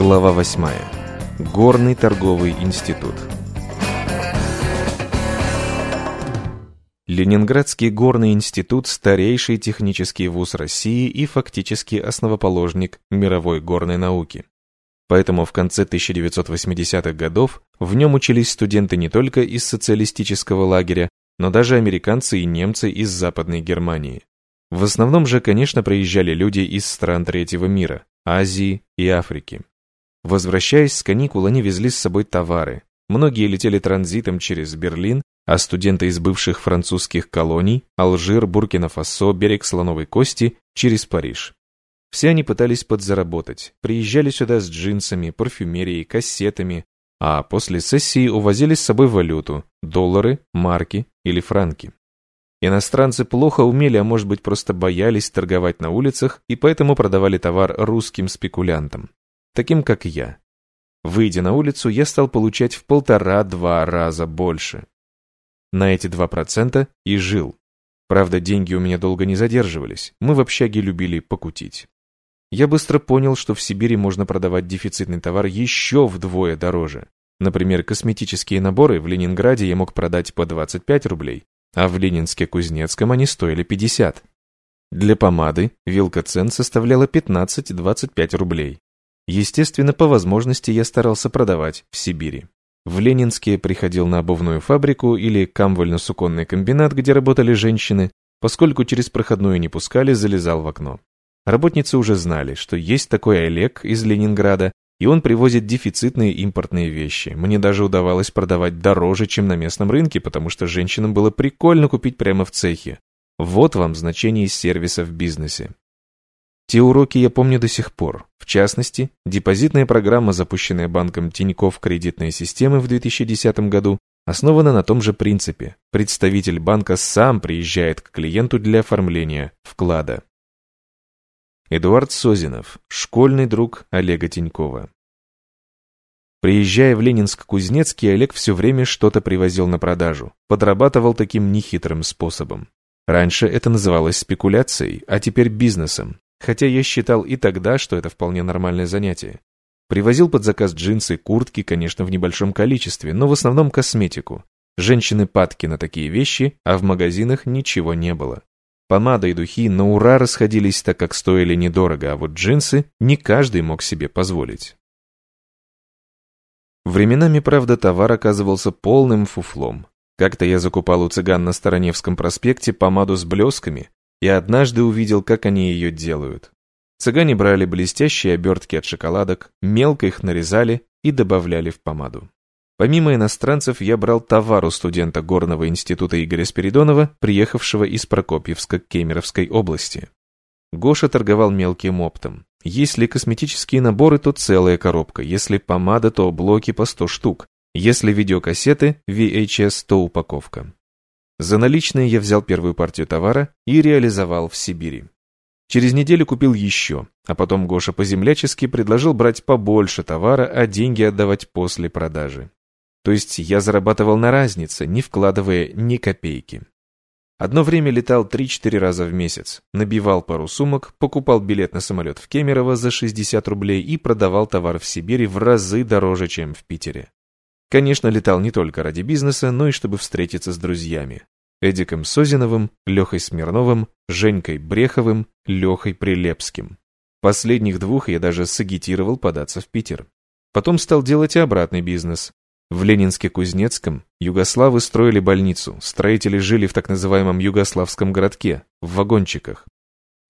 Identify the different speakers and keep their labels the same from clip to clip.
Speaker 1: Глава 8. Горный торговый институт. Ленинградский горный институт – старейший технический вуз России и фактически основоположник мировой горной науки. Поэтому в конце 1980-х годов в нем учились студенты не только из социалистического лагеря, но даже американцы и немцы из Западной Германии. В основном же, конечно, приезжали люди из стран третьего мира, Азии и Африки. Возвращаясь с каникул, они везли с собой товары. Многие летели транзитом через Берлин, а студенты из бывших французских колоний, Алжир, Буркина-Фасо, берег Слоновой Кости, через Париж. Все они пытались подзаработать, приезжали сюда с джинсами, парфюмерией, кассетами, а после сессии увозили с собой валюту, доллары, марки или франки. Иностранцы плохо умели, а может быть просто боялись торговать на улицах и поэтому продавали товар русским спекулянтам таким как я. Выйдя на улицу, я стал получать в полтора-два раза больше. На эти два процента и жил. Правда, деньги у меня долго не задерживались, мы в общаге любили покутить. Я быстро понял, что в Сибири можно продавать дефицитный товар еще вдвое дороже. Например, косметические наборы в Ленинграде я мог продать по 25 рублей, а в Ленинске-Кузнецком они стоили 50. Для помады вилка цен составляла 15-25 рублей. Естественно, по возможности я старался продавать в Сибири. В Ленинске приходил на обувную фабрику или камвально-суконный комбинат, где работали женщины, поскольку через проходную не пускали, залезал в окно. Работницы уже знали, что есть такой Олег из Ленинграда, и он привозит дефицитные импортные вещи. Мне даже удавалось продавать дороже, чем на местном рынке, потому что женщинам было прикольно купить прямо в цехе. Вот вам значение сервиса в бизнесе. Те уроки я помню до сих пор. В частности, депозитная программа, запущенная банком Тинькофф кредитной системы в 2010 году, основана на том же принципе. Представитель банка сам приезжает к клиенту для оформления вклада. Эдуард Созинов, школьный друг Олега Тинькова. Приезжая в Ленинск-Кузнецкий, Олег все время что-то привозил на продажу, подрабатывал таким нехитрым способом. Раньше это называлось спекуляцией, а теперь бизнесом. Хотя я считал и тогда, что это вполне нормальное занятие. Привозил под заказ джинсы, куртки, конечно, в небольшом количестве, но в основном косметику. Женщины падки на такие вещи, а в магазинах ничего не было. Помада и духи на ура расходились, так как стоили недорого, а вот джинсы не каждый мог себе позволить. Временами, правда, товар оказывался полным фуфлом. Как-то я закупал у цыган на Стороневском проспекте помаду с блесками, и однажды увидел, как они ее делают. Цыгане брали блестящие обертки от шоколадок, мелко их нарезали и добавляли в помаду. Помимо иностранцев, я брал товар у студента Горного института Игоря Спиридонова, приехавшего из Прокопьевска Кемеровской области. Гоша торговал мелким оптом. Если косметические наборы, то целая коробка, если помада, то блоки по 100 штук, если видеокассеты, VHS, то упаковка. За наличные я взял первую партию товара и реализовал в Сибири. Через неделю купил еще, а потом Гоша по-землячески предложил брать побольше товара, а деньги отдавать после продажи. То есть я зарабатывал на разнице, не вкладывая ни копейки. Одно время летал 3-4 раза в месяц, набивал пару сумок, покупал билет на самолет в Кемерово за 60 рублей и продавал товар в Сибири в разы дороже, чем в Питере. Конечно, летал не только ради бизнеса, но и чтобы встретиться с друзьями. Эдиком Созиновым, Лехой Смирновым, Женькой Бреховым, Лехой Прилепским. Последних двух я даже сагитировал податься в Питер. Потом стал делать и обратный бизнес. В Ленинске-Кузнецком югославы строили больницу, строители жили в так называемом югославском городке, в вагончиках.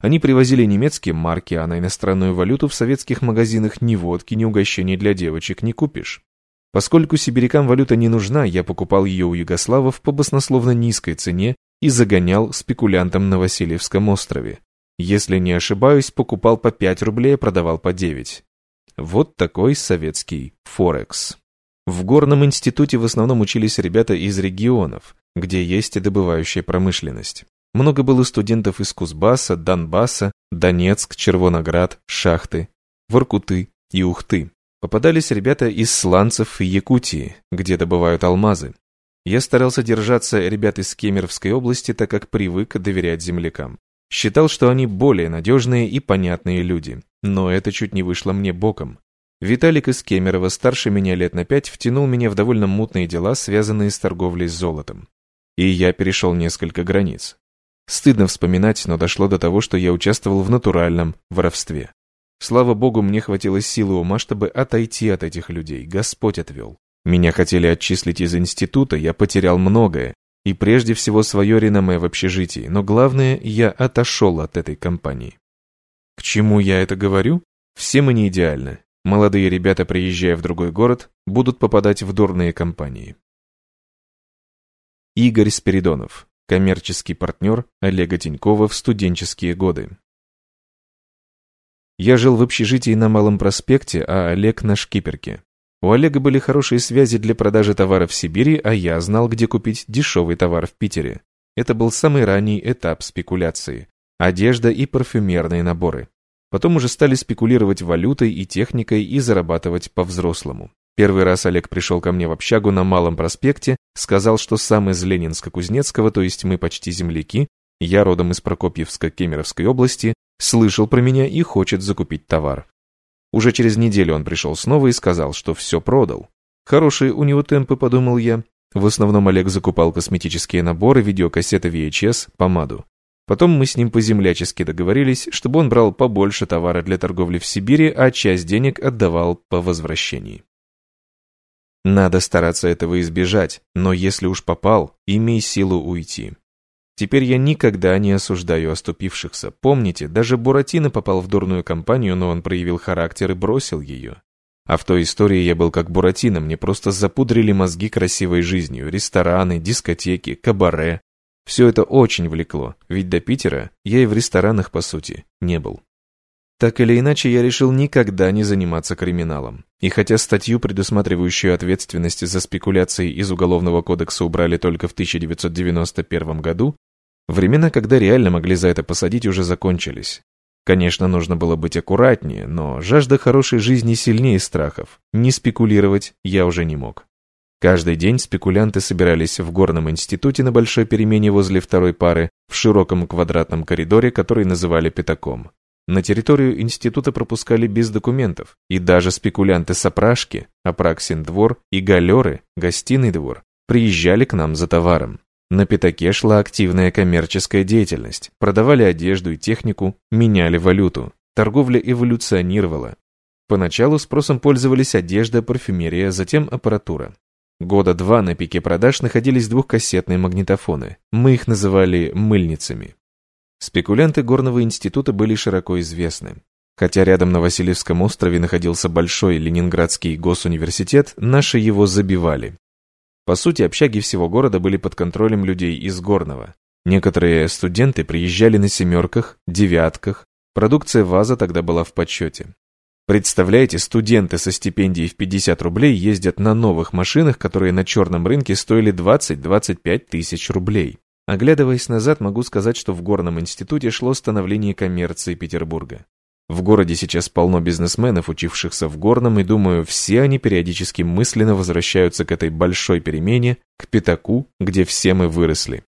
Speaker 1: Они привозили немецкие марки, а на иностранную валюту в советских магазинах ни водки, ни угощений для девочек не купишь. Поскольку сибирякам валюта не нужна, я покупал ее у югославов по баснословно низкой цене и загонял спекулянтам на Васильевском острове. Если не ошибаюсь, покупал по 5 рублей, а продавал по 9. Вот такой советский Форекс. В горном институте в основном учились ребята из регионов, где есть и добывающая промышленность. Много было студентов из Кузбасса, Донбасса, Донецк, Червоноград, Шахты, Воркуты и Ухты. Попадались ребята из Сланцев и Якутии, где добывают алмазы. Я старался держаться ребят из Кемеровской области, так как привык доверять землякам. Считал, что они более надежные и понятные люди. Но это чуть не вышло мне боком. Виталик из Кемерово, старше меня лет на пять, втянул меня в довольно мутные дела, связанные с торговлей с золотом. И я перешел несколько границ. Стыдно вспоминать, но дошло до того, что я участвовал в натуральном воровстве. Слава богу, мне хватило силы ума, чтобы отойти от этих людей. Господь отвел. Меня хотели отчислить из института, я потерял многое. И прежде всего свое реноме в общежитии. Но главное, я отошел от этой компании. К чему я это говорю? Все мы не идеальны. Молодые ребята, приезжая в другой город, будут попадать в дурные компании. Игорь Спиридонов, коммерческий партнер Олега Тинькова в студенческие годы. Я жил в общежитии на Малом проспекте, а Олег на Шкиперке. У Олега были хорошие связи для продажи товара в Сибири, а я знал, где купить дешевый товар в Питере. Это был самый ранний этап спекуляции. Одежда и парфюмерные наборы. Потом уже стали спекулировать валютой и техникой и зарабатывать по-взрослому. Первый раз Олег пришел ко мне в общагу на Малом проспекте, сказал, что сам из Ленинска-Кузнецкого, то есть мы почти земляки, я родом из Прокопьевска Кемеровской области, слышал про меня и хочет закупить товар. Уже через неделю он пришел снова и сказал, что все продал. Хорошие у него темпы, подумал я. В основном Олег закупал косметические наборы, видеокассеты VHS, помаду. Потом мы с ним по-землячески договорились, чтобы он брал побольше товара для торговли в Сибири, а часть денег отдавал по возвращении. Надо стараться этого избежать, но если уж попал, имей силу уйти. Теперь я никогда не осуждаю оступившихся. Помните, даже Буратино попал в дурную компанию, но он проявил характер и бросил ее. А в той истории я был как Буратино, мне просто запудрили мозги красивой жизнью, рестораны, дискотеки, кабаре. Все это очень влекло, ведь до Питера я и в ресторанах, по сути, не был. Так или иначе, я решил никогда не заниматься криминалом. И хотя статью, предусматривающую ответственность за спекуляции из Уголовного кодекса убрали только в 1991 году, Времена, когда реально могли за это посадить, уже закончились. Конечно, нужно было быть аккуратнее, но жажда хорошей жизни сильнее страхов. Не спекулировать я уже не мог. Каждый день спекулянты собирались в горном институте на большой перемене возле второй пары в широком квадратном коридоре, который называли пятаком. На территорию института пропускали без документов, и даже спекулянты-сопрашки, Апраксин двор и галеры, гостиный двор, приезжали к нам за товаром. На пятаке шла активная коммерческая деятельность. Продавали одежду и технику, меняли валюту. Торговля эволюционировала. Поначалу спросом пользовались одежда, парфюмерия, затем аппаратура. Года два на пике продаж находились двухкассетные магнитофоны. Мы их называли «мыльницами». Спекулянты Горного института были широко известны. Хотя рядом на Васильевском острове находился большой Ленинградский госуниверситет, наши его забивали. По сути, общаги всего города были под контролем людей из Горного. Некоторые студенты приезжали на «семерках», «девятках». Продукция ВАЗа тогда была в подсчете. Представляете, студенты со стипендией в 50 рублей ездят на новых машинах, которые на черном рынке стоили 20-25 тысяч рублей. Оглядываясь назад, могу сказать, что в Горном институте шло становление коммерции Петербурга. В городе сейчас полно бизнесменов, учившихся в Горном, и думаю, все они периодически мысленно возвращаются к этой большой перемене, к пятаку, где все мы выросли.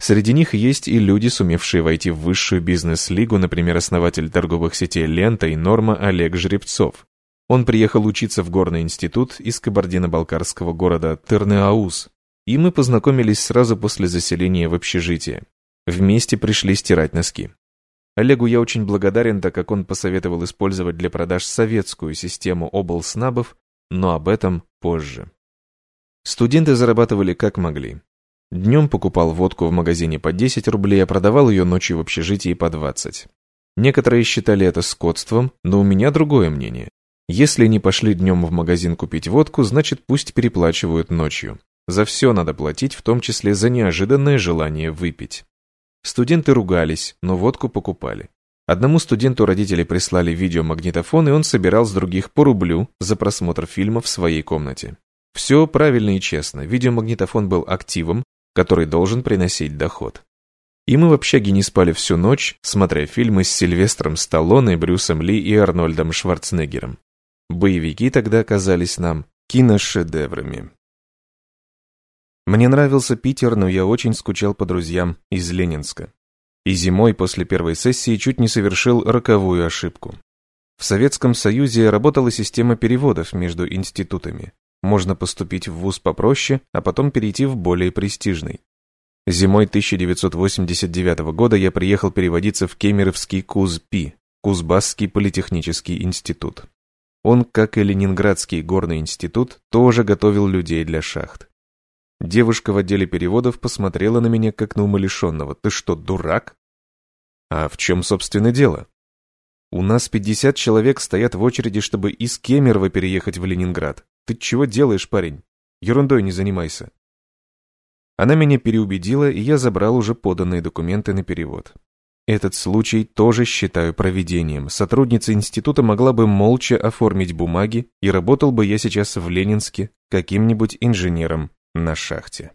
Speaker 1: Среди них есть и люди, сумевшие войти в высшую бизнес-лигу, например, основатель торговых сетей «Лента» и «Норма» Олег Жребцов. Он приехал учиться в Горный институт из кабардино-балкарского города Тырнеауз, и мы познакомились сразу после заселения в общежитие. Вместе пришли стирать носки. Олегу я очень благодарен, так как он посоветовал использовать для продаж советскую систему облснабов, но об этом позже. Студенты зарабатывали как могли. Днем покупал водку в магазине по 10 рублей, а продавал ее ночью в общежитии по 20. Некоторые считали это скотством, но у меня другое мнение. Если не пошли днем в магазин купить водку, значит пусть переплачивают ночью. За все надо платить, в том числе за неожиданное желание выпить. Студенты ругались, но водку покупали. Одному студенту родители прислали видеомагнитофон, и он собирал с других по рублю за просмотр фильма в своей комнате. Все правильно и честно, видеомагнитофон был активом, который должен приносить доход. И мы в общаге не спали всю ночь, смотря фильмы с Сильвестром Сталлоне, Брюсом Ли и Арнольдом Шварценеггером. Боевики тогда оказались нам киношедеврами. Мне нравился Питер, но я очень скучал по друзьям из Ленинска. И зимой после первой сессии чуть не совершил роковую ошибку. В Советском Союзе работала система переводов между институтами. Можно поступить в вуз попроще, а потом перейти в более престижный. Зимой 1989 года я приехал переводиться в Кемеровский КУЗПИ, Кузбасский политехнический институт. Он, как и Ленинградский горный институт, тоже готовил людей для шахт. Девушка в отделе переводов посмотрела на меня, как на умалишенного. «Ты что, дурак?» «А в чем, собственно, дело?» «У нас 50 человек стоят в очереди, чтобы из Кемерово переехать в Ленинград. Ты чего делаешь, парень? Ерундой не занимайся». Она меня переубедила, и я забрал уже поданные документы на перевод. Этот случай тоже считаю проведением. Сотрудница института могла бы молча оформить бумаги, и работал бы я сейчас в Ленинске каким-нибудь инженером на шахте.